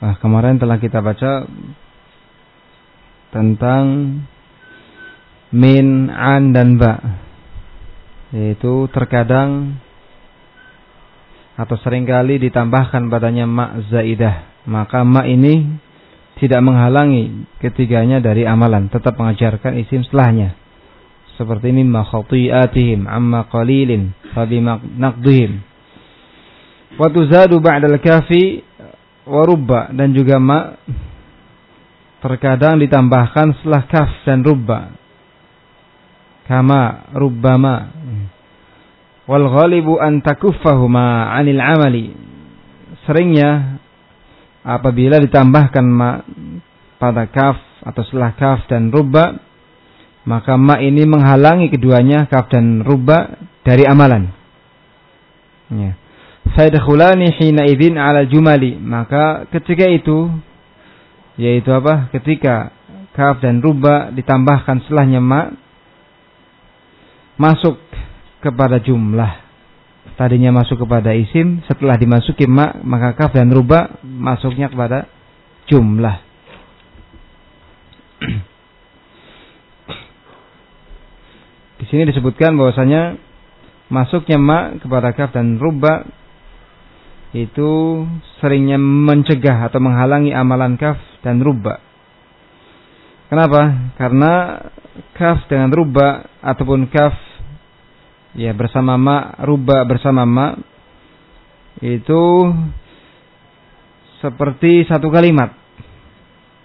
Nah, kemarin telah kita baca tentang min, an, dan ba. Yaitu terkadang atau sering kali ditambahkan padanya ma zaidah. Maka ma ini tidak menghalangi ketiganya dari amalan, tetap mengajarkan isim setelahnya. Seperti mimma khati'atihim amma qalilin fabima naqdihim. Wa tuzadu ba'dal kafi wa rubba dan juga ma terkadang ditambahkan setelah kaf dan rubba. Kama rubbama wal ghalibu an takuffahuma 'anil 'amali. Seringnya apabila ditambahkan ma pada kaf atau setelah kaf dan rubba maka ma ini menghalangi keduanya kaf dan rubba dari amalan. Ya. Fadkhulani hina idzin 'ala jumali. Maka ketika itu yaitu apa? Ketika kaf dan rubba ditambahkan setelahnya ma masuk kepada jumlah. Tadinya masuk kepada isim, setelah dimasuki ma, maka kaf dan ruba masuknya kepada jumlah. Di sini disebutkan bahwasanya masuknya ma kepada kaf dan ruba itu seringnya mencegah atau menghalangi amalan kaf dan ruba. Kenapa? Karena kaf dengan ruba ataupun kaf ya bersama ma ruba bersama ma itu seperti satu kalimat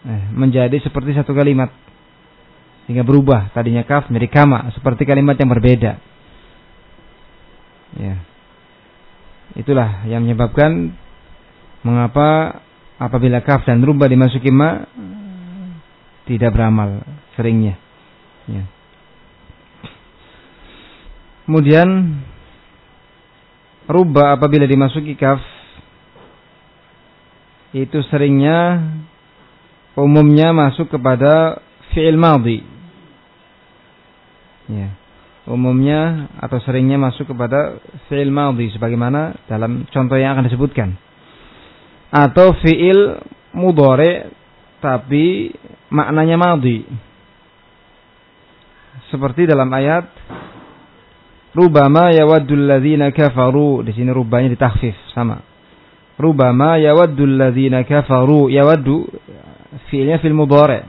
eh, menjadi seperti satu kalimat sehingga berubah tadinya kaf menjadi kama seperti kalimat yang berbeda ya itulah yang menyebabkan mengapa apabila kaf dan ruba dimasuki ma tidak beramal seringnya ya Kemudian ruba apabila dimasuki kaf itu seringnya umumnya masuk kepada fi'il madhi. Ya. Umumnya atau seringnya masuk kepada fi'il madhi sebagaimana dalam contoh yang akan disebutkan. Atau fi'il mudhari tapi maknanya madhi. Seperti dalam ayat Rubama yawaddul ladzina kafaru. Di sini rubanya ditakhfif sama. Rubama yawaddul ladzina kafaru. Yawaddu fi'ilnya fil mudhari.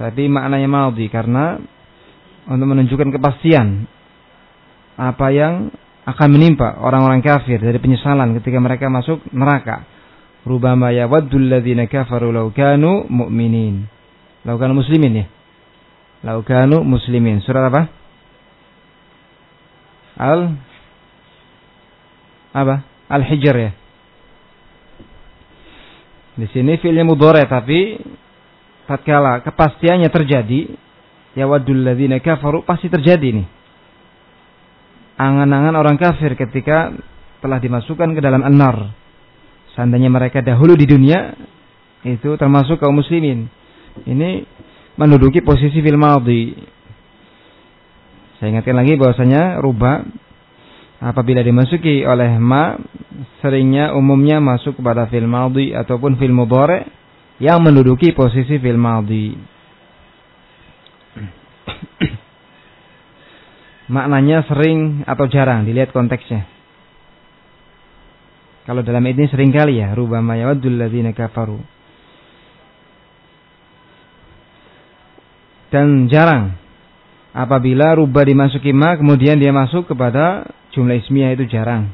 Tapi maknanya madhi karena untuk menunjukkan kepastian apa yang akan menimpa orang-orang kafir dari penyesalan ketika mereka masuk neraka. Rubama yawaddul ladzina kafaru law kanu mu'minin. Law kanu muslimin ya. Law kanu muslimin. Surat apa? al apa? Al-Hijr ya. Di sini fi'ilnya mudhari tapi tatkala kepastiannya terjadi ya wadul ladzina kafaru pasti terjadi nih. Angan-angan orang kafir ketika telah dimasukkan ke dalam an-nar. Seandainya mereka dahulu di dunia itu termasuk kaum muslimin. Ini menduduki posisi fil madhi saya ingatkan lagi bahwasanya ruba apabila dimasuki oleh ma seringnya umumnya masuk kepada fil madhi ataupun fil mudhari yang menduduki posisi fil madhi. Maknanya sering atau jarang dilihat konteksnya. Kalau dalam ini sering kali ya, rubama yawaddul ladzina kafaru. Dan jarang apabila rubah dimasuki ma kemudian dia masuk kepada jumlah ismiyah itu jarang.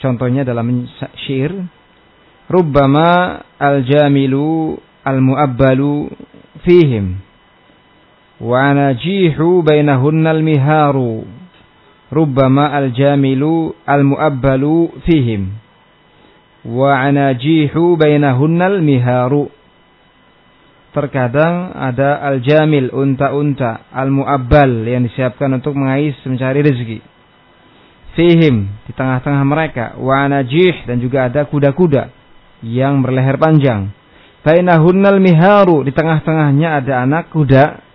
Contohnya dalam syair rubbama al-jamilu al-mu'abbalu fihim wa najihu bainahunna al-miharu rubbama al-jamilu al-mu'abbalu fihim wa anajihu bainahunna al-miharu terkadang ada al-jamil, unta-unta, al-mu'abbal yang disiapkan untuk mengais mencari rezeki. Fihim di tengah-tengah mereka, wa najih dan juga ada kuda-kuda yang berleher panjang. Bainahunnal miharu di tengah-tengahnya ada anak kuda.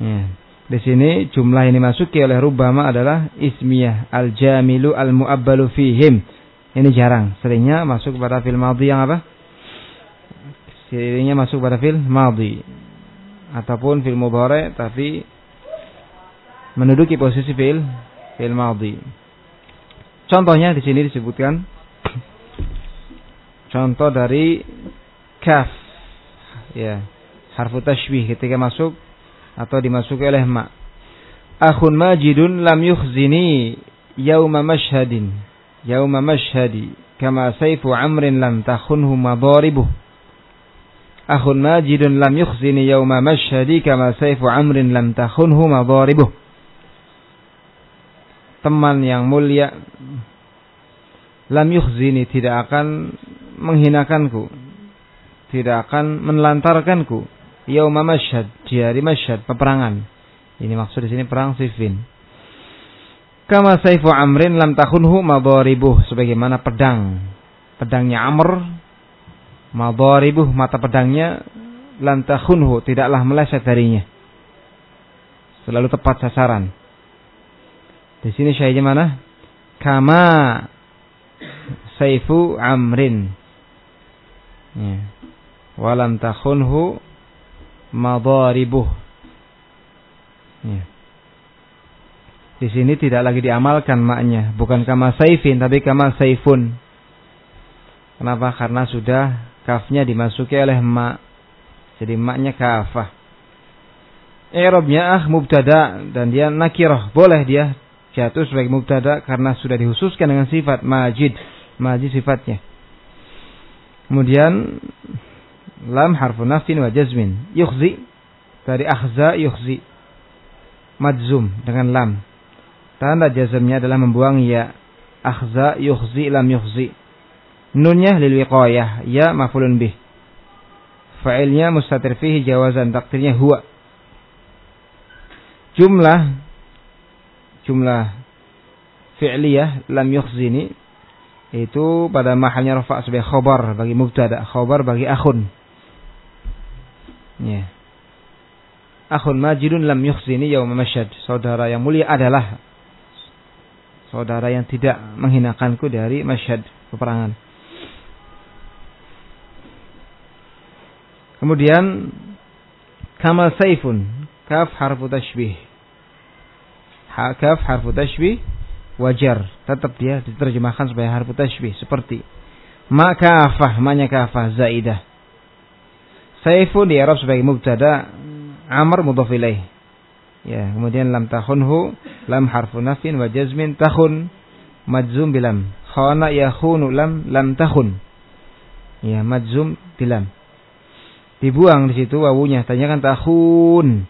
Ya. Di sini jumlah ini masuki oleh Rubama adalah ismiyah al-jamilu al-mu'abbalu fihim Ini jarang. Seringnya masuk pada fil madhi yang apa? Seringnya masuk pada fil madhi ataupun fil mudhari tapi menduduki posisi fil fil madhi. Contohnya di sini disebutkan contoh dari kaf ya harfu tashbih ketika masuk atau dimasuki oleh ma. Akhun majidun lam yukhzini yauma mashhadin. Yauma mashhadi. Kama saifu amrin lam takhunhu madaribuh. Akhun majidun lam yukhzini yauma mashhadi. Kama saifu amrin lam takhunhu madaribuh. Teman yang mulia lam yukhzini tidak akan menghinakanku. Tidak akan menelantarkanku yauma masyhad di hari masyhad peperangan ini maksud di sini perang Siffin kama saifu amrin lam takhunhu madaribuh sebagaimana pedang pedangnya Amr madaribuh mata pedangnya lam takhunhu tidaklah meleset darinya selalu tepat sasaran di sini syahidnya mana? Kama Saifu Amrin. Ya. Walam takhunhu madaribuh. Ya. Di sini tidak lagi diamalkan maknya, bukan kama saifin tapi kama saifun. Kenapa? Karena sudah kafnya dimasuki oleh ma. Jadi maknya kafah. I'rabnya ah mubtada dan dia nakirah. Boleh dia jatuh sebagai mubtada karena sudah dihususkan dengan sifat majid majid sifatnya kemudian lam harfu nafin wa jazmin. Yukhzi. Dari akhza yukhzi. Madzum dengan lam. Tanda jazmnya adalah membuang ya. Akhza yukhzi lam yukhzi. Nunnya lil wiqayah. Ya mafulun bih. Fa'ilnya mustatir fihi jawazan takdirnya huwa. Jumlah jumlah fi'liyah lam yukhzini itu pada mahalnya rafa sebagai khobar bagi mubtada, khobar bagi akhun. Ya. Akhun majidun lam yukhzini yaum masyad. Saudara yang mulia adalah saudara yang tidak menghinakanku dari masyad peperangan. Kemudian kamal saifun kaf harfu tashbih hakaf harfu tashbih wajar tetap dia diterjemahkan sebagai harfu tashbih seperti maka kafah manya kafah zaidah Saifun di Arab sebagai mubtada Amr mudhaf ilaih. Ya kemudian lam tahunhu lam harfu nafin wa jazmin tahun majzum bilam. Khana yakhunu lam lam tahun ya majzum bilam. Dibuang di situ wawunya tanyakan tahun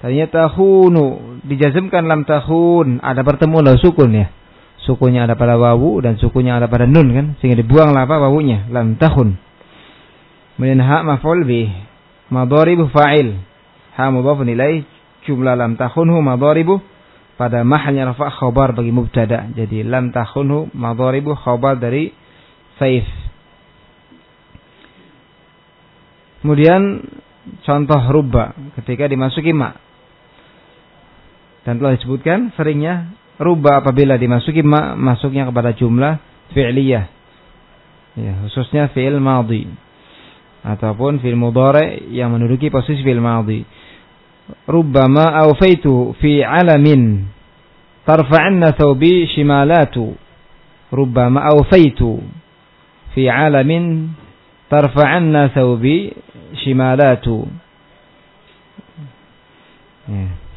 Tadinya tahunu dijazmkan lam tahun ada bertemu lah sukun ya. Sukunya ada pada wawu dan sukunya ada pada nun kan? Sehingga dibuanglah apa wawunya? Lam tahun. Kemudian ha maf'ul bih madharibu fa'il. Ha mudhafun ilaih jumlah lam tahunhu madharibu pada mahalnya rafa khabar bagi mubtada. Jadi lam tahunhu madharibu khabar dari saif. Kemudian contoh rubba ketika dimasuki ma dan telah disebutkan seringnya rubah apabila dimasuki ma, masuknya kepada jumlah fi'liyah. Ya, khususnya fi'il madhi ataupun fi'il mudhari yang menduduki posisi fi'il madhi. Rubbama awfaitu fi alamin tarfa'anna thawbi shimalatu. Rubbama awfaitu fi alamin tarfa'anna thawbi shimalatu. Ya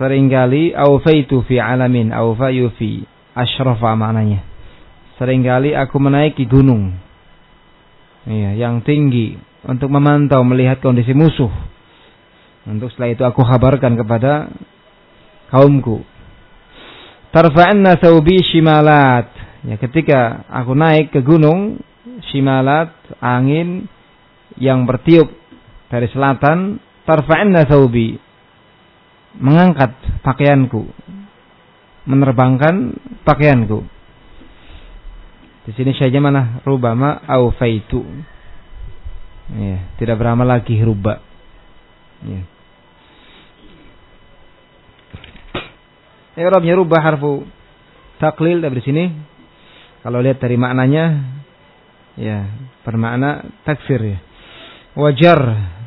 sering kali aufaitu fi alamin aufa yufi asyrafa maknanya sering kali aku menaiki gunung iya yang tinggi untuk memantau melihat kondisi musuh. Untuk setelah itu aku kabarkan kepada kaumku. Tarfa'anna thawbi shimalat. Ya ketika aku naik ke gunung shimalat angin yang bertiup dari selatan tarfa'anna thawbi. Mengangkat pakaianku, menerbangkan pakaianku. Di sini saja mana rubama aufaitu. Ya, tidak beramal lagi ruba. Ya. I'rabnya rubah harfu taklil dari sini Kalau lihat dari maknanya ya bermakna taksir ya. Wajar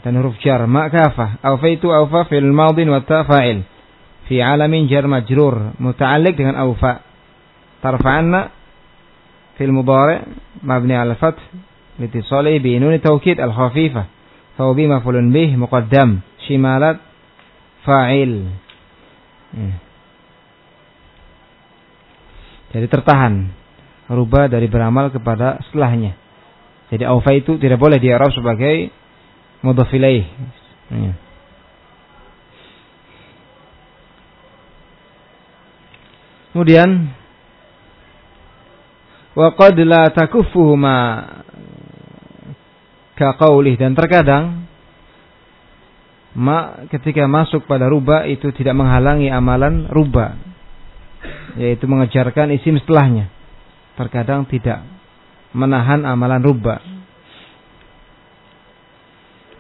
dan huruf jar ma kafah. Awfaitu awfa fil madin wa ta fa'il. Fi alamin jar majrur muta'alliq dengan awfa. Tarfa'anna al fath litisali bi nun tawkid al khafifah. Fawbi maf'ulun bih muqaddam. Shimalat fa'il. Ya. Jadi tertahan rubah dari beramal kepada setelahnya. Jadi aufa itu tidak boleh diarab sebagai mudhaf ilaih. Ya. Kemudian wa qad la takuffuhuma ka qaulih dan terkadang ma ketika masuk pada rubah itu tidak menghalangi amalan rubah yaitu mengejarkan isim setelahnya. Terkadang tidak menahan amalan rubah.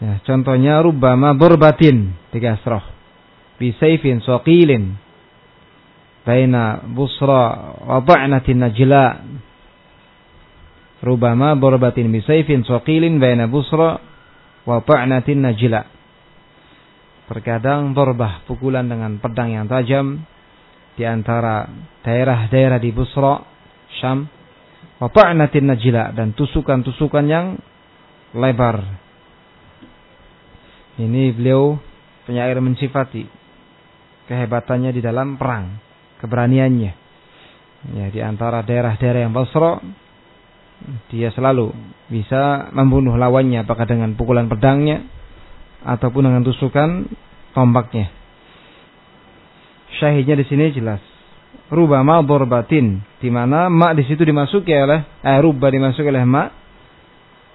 Ya, contohnya rubama burbatin dikasroh bisaifin soqilin baina busra wa ba'natin najla rubama burbatin bisaifin soqilin baina busra wa ba'natin najla terkadang borbah pukulan dengan pedang yang tajam di antara daerah-daerah di Busra Syam wa ta'natin najila dan tusukan-tusukan yang lebar. Ini beliau penyair mensifati kehebatannya di dalam perang, keberaniannya. Ya, di antara daerah-daerah yang Basra dia selalu bisa membunuh lawannya apakah dengan pukulan pedangnya ataupun dengan tusukan tombaknya. Syahidnya di sini jelas rubama dorbatin di mana mak di situ dimasuki oleh eh rubah dimasuki oleh mak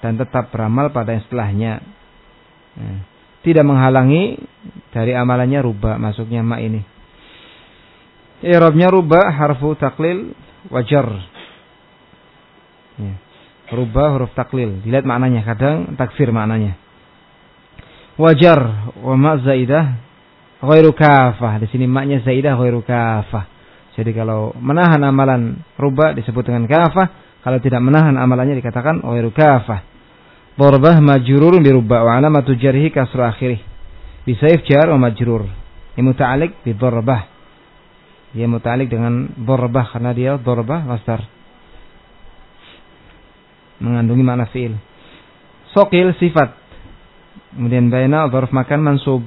dan tetap beramal pada yang setelahnya. Nah, tidak menghalangi dari amalannya rubah masuknya mak ini. I'rabnya rubah harfu taklil wajar. Ya. Rubah huruf taklil. Dilihat maknanya kadang takfir maknanya. Wajar wa ma zaidah ghairu kafah. Di sini maknya zaidah ghairu kafah jadi kalau menahan amalan rubah disebut dengan kafah, kalau tidak menahan amalannya dikatakan ghairu kafah. Darbah majrurun bi rubah wa alamatu jarhi kasra akhirih. Bisaif jar wa majrur. Ini muta'alliq bi darbah. Dia muta'alliq dengan darbah karena dia darbah masdar mengandungi makna fi'il. Sokil sifat. Kemudian baina dzaraf makan mansub.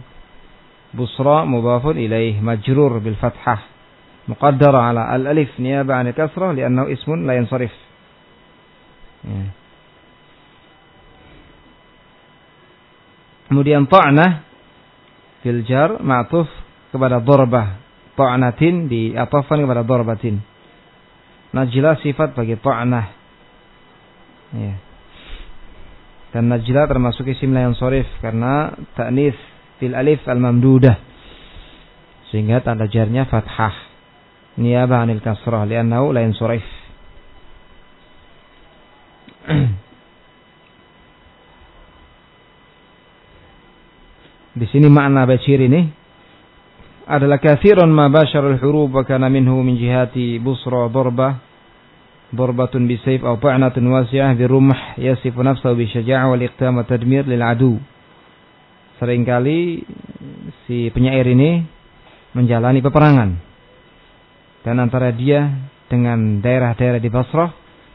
Busra mudhafun ilaih majrur bil fathah. Muqaddara ala al alif niyaba an kasrah li'annahu ismun la yansarif. Ya. Kemudian ta'nah fil jar ma'tuf kepada dharbah. Ta'natin diatafkan kepada dharbatin. najila sifat bagi ta'nah. Ya. Dan najla termasuk isim la sorif karena ta'nis fil alif al-mamdudah. Sehingga tanda jarnya fathah niyabah anil kasrah li'annahu la yansurif Di sini makna bacir ini adalah kathirun ma basyarul hurub wa kana minhu min jihati busra darba bi rumh yasifu nafsahu bi syaja'ah wal iqtam wa tadmir lil adu. Seringkali si penyair ini menjalani peperangan dan antara dia dengan daerah-daerah di Basrah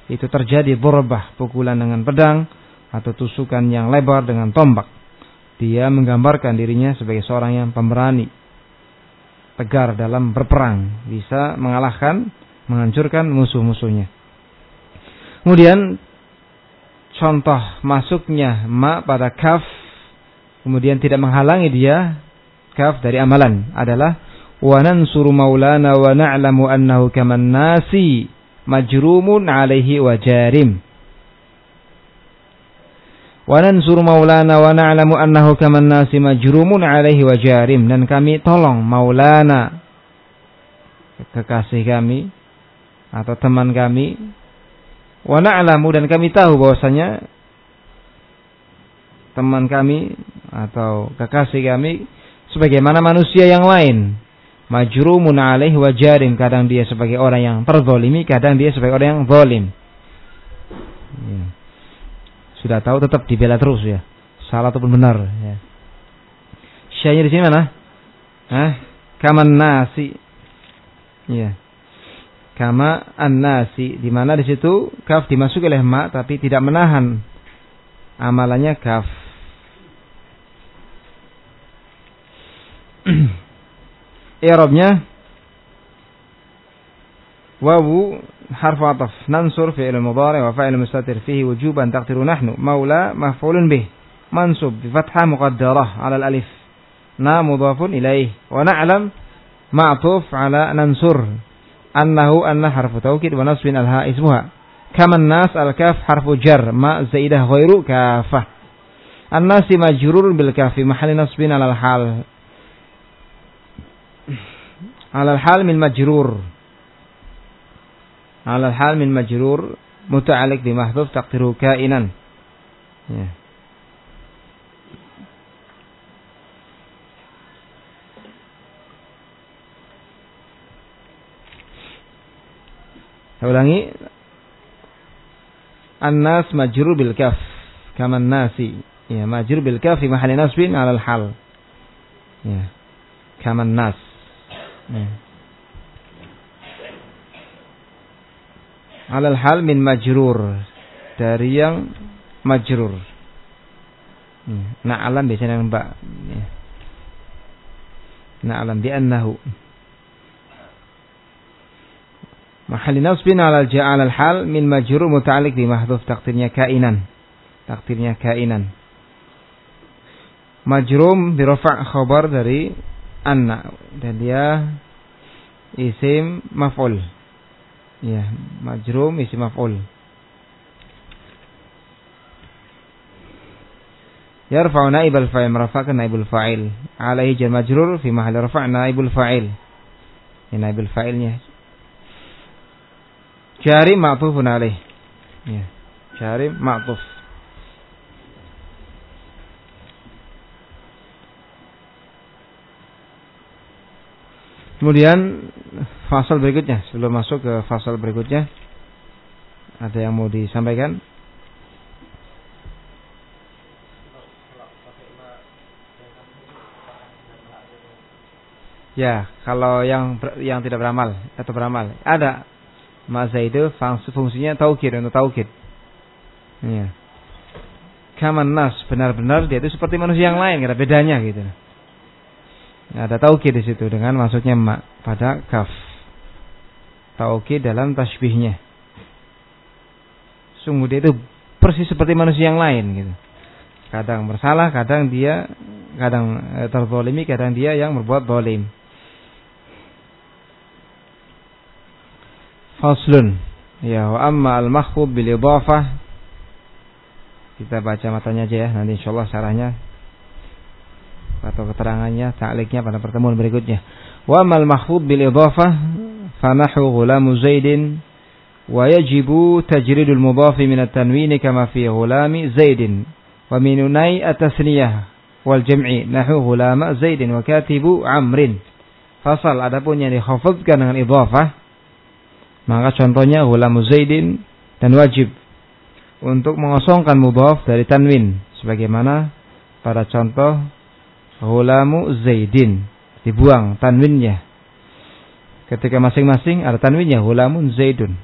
itu terjadi borbah pukulan dengan pedang atau tusukan yang lebar dengan tombak. Dia menggambarkan dirinya sebagai seorang yang pemberani, tegar dalam berperang, bisa mengalahkan, menghancurkan musuh-musuhnya. Kemudian contoh masuknya ma pada kaf kemudian tidak menghalangi dia kaf dari amalan adalah wa nansuru maulana wa na'lamu annahu kaman nasi majrumun alaihi wa jarim. Wa nansuru maulana wa na'lamu annahu kaman nasi majrumun alaihi wa jarim. Dan kami tolong maulana kekasih kami atau teman kami wa na'lamu dan kami tahu bahwasanya teman kami atau kekasih kami sebagaimana manusia yang lain Majrumun alaih wa jarim. Kadang dia sebagai orang yang terzolimi, kadang dia sebagai orang yang zalim. Ya. Sudah tahu tetap dibela terus ya. Salah ataupun benar ya. Syahnya di sini mana? Hah? Kaman nasi. Ya. Kama an-nasi di mana di situ kaf dimasuki oleh ma tapi tidak menahan amalannya kaf. I'rabnya wawu harfu ataf nansur fi'il mudhari wa fa'il mustatir fihi wujuban taqdiru nahnu maula maf'ulun bih mansub bi fathah muqaddarah 'ala al-alif na mudhafun ilaih wa na'lam ma'tuf 'ala nansur annahu anna harfu taukid wa nasbin alha ismuha. Kaman nas al-kaf harfu jar ma zaidah ghairu kafah. An-nasi majrurun bil kafi mahali nasbin alal hal. Alal hal min majrur. Alal hal min majrur muta'alliq bi mahdhuf taqdiru kainan. Ya. Saya ulangi. An-nas majrur bil kaf. Kama nasi. Ya, majrur bil kaf fi mahalli nasbin 'ala al-hal. Ya. Kama nas. Hmm. Alal hal min majrur dari yang majrur. Hmm. Na'alam biasanya yang mbak. Ya. Na'alam bi annahu. Mahalli nasbin alal ja'al al hal min majrur muta'alliq bi mahdhuf takdirnya kainan. Takdirnya kainan. Majrum bi rafa' khabar dari anna dan dia isim maf'ul. Ya, majrum isim maf'ul. Yarfa'u naibal fa'il merafa'kan naibul fa'il. Alaihi jar majrur fi mahalli rafa' naibul fa'il. Ini naibul fa'ilnya. Jari ma'tufun alaih. Ya. Jari ma'tuf. Kemudian fasal berikutnya sebelum masuk ke fasal berikutnya ada yang mau disampaikan? Ya, kalau yang yang tidak beramal atau beramal ada masa itu fungsinya taukid untuk taukid. Ya. Kaman nas benar-benar dia itu seperti manusia yang lain, ada bedanya gitu. Ada taukid di situ dengan maksudnya mak pada kaf. Taukid dalam tasbihnya. Sungguh dia itu persis seperti manusia yang lain gitu. Kadang bersalah, kadang dia kadang eh, terzolimi, kadang dia yang berbuat zalim. Faslun. Ya, wa amma al-makhfud bil idhafah. Kita baca matanya aja ya, nanti insyaallah syarahnya atau keterangannya ta'liknya pada pertemuan berikutnya. Wa mal mahfud bil idhafah fanahu ghulamu Zaidin wa yajibu tajridul mudhafi min at-tanwin kama fi ghulami Zaidin wa min unai at-tasniyah wal jam'i nahu ghulama Zaidin wa katibu Amrin. Fasal adapun yang dikhafadkan dengan idhafah maka contohnya ghulamu Zaidin dan wajib untuk mengosongkan mudhaf dari tanwin sebagaimana pada contoh Hulamu Zaidin. Dibuang tanwinnya. Ketika masing-masing ada tanwinnya. Hulamun Zaidun.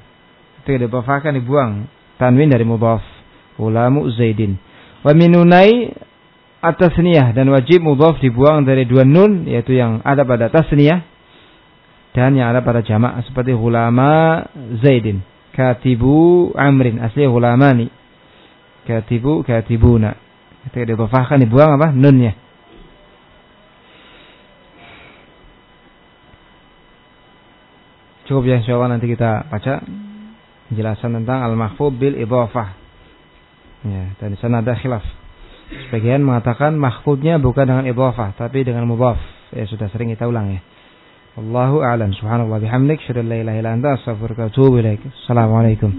Ketika dibafakan dibuang. Tanwin dari mudhaf. Hulamu Zaidin. Wa minunai atasniyah. Dan wajib mudhaf dibuang dari dua nun. Yaitu yang ada pada tasniyah. Dan yang ada pada jamak. Seperti hulama Zaidin. Katibu Amrin. Asli hulamani. Katibu katibuna. Ketika dibafahkan dibuang apa? Nunnya. Cukup ya insyaallah nanti kita baca penjelasan tentang al-mahfud bil idhafah. Ya, dan di sana ada khilaf. Sebagian mengatakan mahfudnya bukan dengan idhafah tapi dengan mudhaf. Ya sudah sering kita ulang ya. Allahu a'lam. Subhanallah bihamdik, syada la ilaha illa. Assalamualaikum.